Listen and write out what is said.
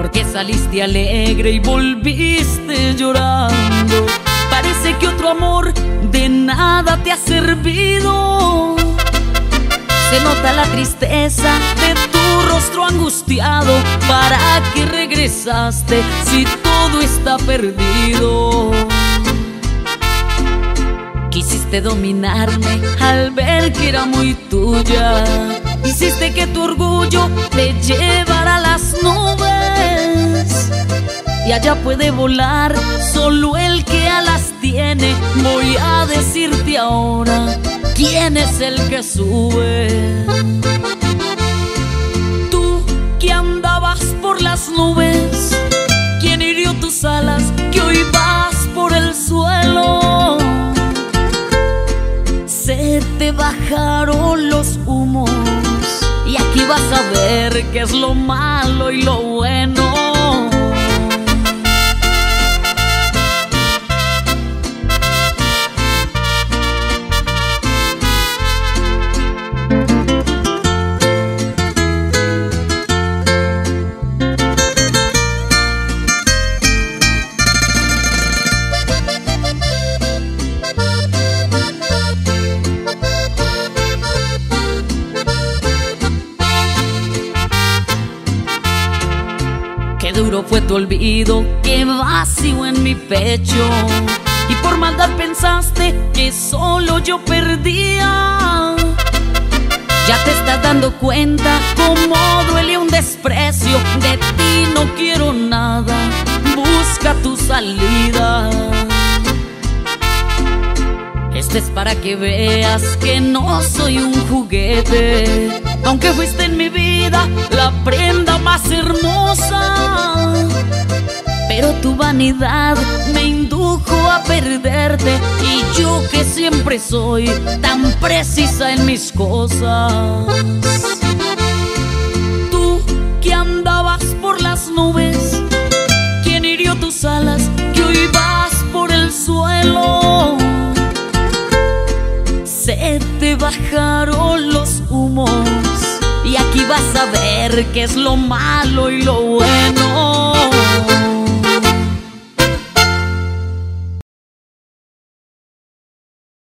Porque saliste alegre y volviste llorando. Parece que otro amor de nada te ha servido. Se nota la tristeza de tu rostro angustiado. ¿Para qué regresaste si todo está perdido? Quisiste dominarme al ver que era muy tuya. Hiciste que tu orgullo te Y allá puede volar solo el que alas tiene. Voy a decirte ahora quién es el que sube. Tú que andabas por las nubes, quién hirió tus alas que hoy vas por el suelo. Se te bajaron los humos y aquí vas a ver qué es lo malo y lo bueno. Duro fue tu olvido, qué vacío en mi pecho. Y por maldad pensaste que solo yo perdía. Ya te estás dando cuenta cómo duele un desprecio. De ti no quiero nada, busca tu salida. Esto es para que veas que no soy un juguete. Aunque fuiste en mi vida la prenda más hermosa. Tu vanidad me indujo a perderte. Y yo que siempre soy tan precisa en mis cosas. Tú que andabas por las nubes. ¿Quién hirió tus alas? Que hoy vas por el suelo. Se te bajaron los humos y aquí vas a ver qué es lo malo y lo bueno.